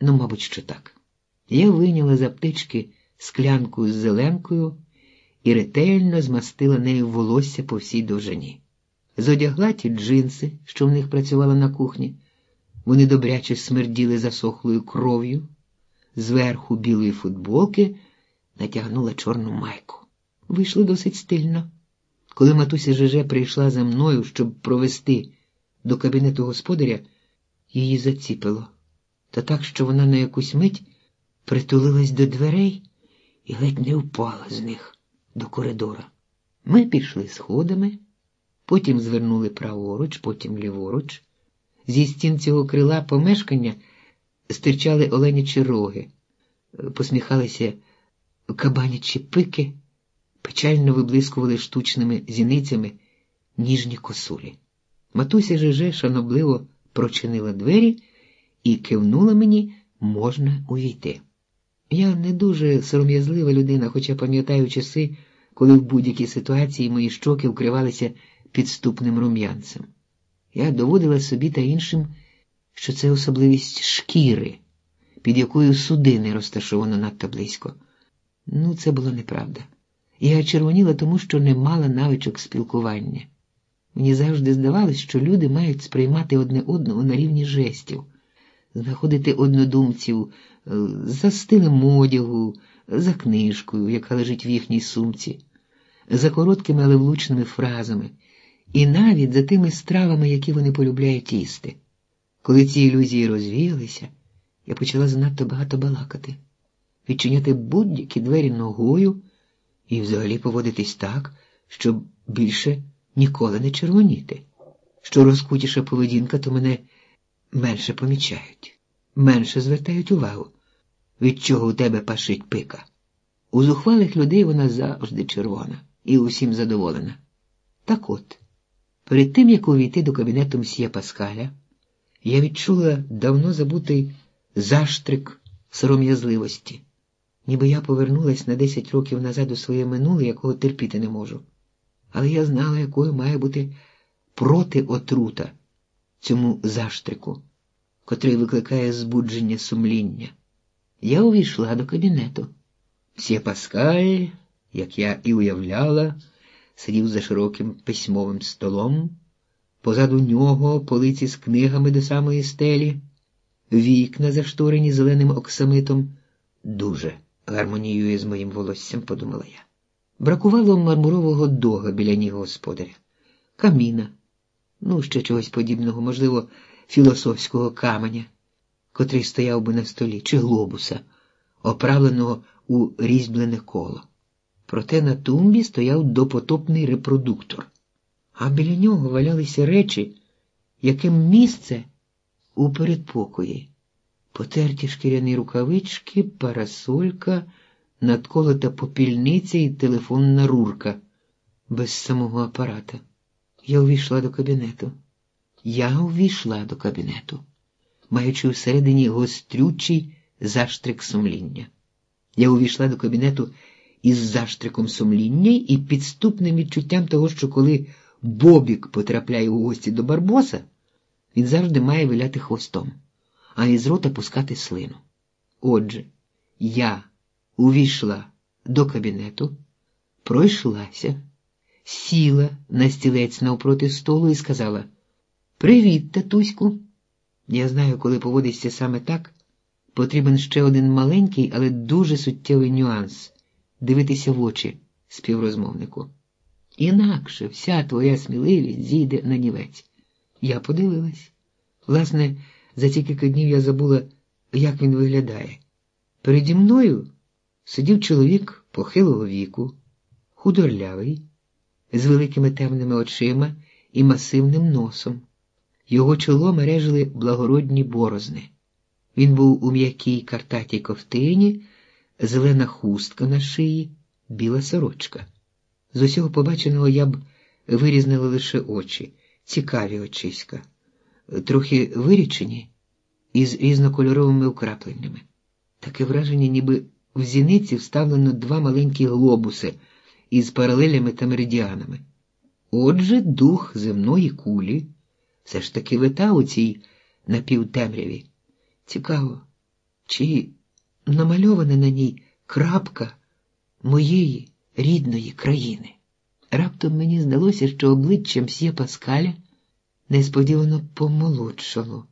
Ну, мабуть, що так. Я вийняла з аптечки склянку з зеленкою і ретельно змастила нею волосся по всій довжині. Зодягла ті джинси, що в них працювала на кухні. Вони добряче смерділи засохлою кров'ю, зверху білої футболки натягнула чорну майку. Вийшло досить стильно. Коли матуся Жеже прийшла за мною, щоб провести до кабінету господаря, її заціпило, та так, що вона на якусь мить притулилась до дверей і ледь не впала з них до коридора. Ми пішли сходами, потім звернули праворуч, потім ліворуч. Зі стін цього крила помешкання стирчали оленячі роги, посміхалися кабанячі пики, печально виблискували штучними зіницями ніжні косулі. Матуся Жеже шанобливо прочинила двері і кивнула мені, можна увійти. Я не дуже сором'язлива людина, хоча пам'ятаю часи, коли в будь-якій ситуації мої щоки вкривалися підступним рум'янцем. Я доводила собі та іншим, що це особливість шкіри, під якою судини розташовано надто близько. Ну, це була неправда. Я червоніла тому, що не мала навичок спілкування. Мені завжди здавалось, що люди мають сприймати одне одного на рівні жестів, знаходити однодумців е, за стилем одягу, за книжкою, яка лежить в їхній сумці, за короткими, але влучними фразами, і навіть за тими стравами, які вони полюбляють їсти. Коли ці ілюзії розвіялися, я почала занадто багато балакати, відчиняти будь-які двері ногою і взагалі поводитись так, щоб більше ніколи не червоніти. Що розкутіша поведінка, то мене менше помічають, менше звертають увагу, від чого у тебе пашить пика. У зухвалих людей вона завжди червона і усім задоволена. Так от, перед тим, як увійти до кабінету мсьє Паскаля, я відчула давно забутий заштрик сором'язливості, ніби я повернулась на десять років назад у своє минуле, якого терпіти не можу. Але я знала, якою має бути протиотрута цьому заштрику, котрий викликає збудження сумління. Я увійшла до кабінету. Мсьє Паскаль, як я і уявляла, сидів за широким письмовим столом, позаду нього полиці з книгами до самої стелі, вікна, зашторені зеленим оксамитом, дуже гармоніює з моїм волоссям, подумала я. Бракувало мармурового дога біля ніг господаря, каміна, ну, ще чогось подібного, можливо, філософського каменя, котрий стояв би на столі, чи глобуса, оправленого у різьблене коло. Проте на тумбі стояв допотопний репродуктор, а біля нього валялися речі, яким місце у передпокої, потерті шкіряні рукавички, парасолька, надколота попільниця і телефонна рурка без самого апарата. Я увійшла до кабінету. Я увійшла до кабінету, маючи всередині гострючий заштрик сумління. Я увійшла до кабінету із заштриком сумління і підступним відчуттям того, що коли Бобік потрапляє у гості до Барбоса, він завжди має виляти хвостом, а із рота пускати слину. Отже, я увійшла до кабінету, пройшлася, сіла на стілець навпроти столу і сказала Привіт, татуську. Я знаю, коли поводишся саме так, потрібен ще один маленький, але дуже суттєвий нюанс дивитися в очі співрозмовнику. Інакше вся твоя сміливість зійде на нівець. Я подивилась. Власне, за ці кілька днів я забула, як він виглядає. Переді мною сидів чоловік похилого віку, худорлявий, з великими темними очима і масивним носом. Його чоло мережили благородні борозни. Він був у м'якій картатій ковтині, зелена хустка на шиї, біла сорочка. З усього побаченого я б вирізнила лише очі, цікаві очиська, трохи вирічені і з різнокольоровими украпленнями. Таке враження, ніби в зіниці вставлено два маленькі глобуси із паралелями та меридіанами. Отже, дух земної кулі все ж таки витав у цій напівтемряві. Цікаво, чи намальована на ній крапка моєї рідної країни. Раптом мені здалося, що обличчя мсьє Паскаля несподівано помолодшало.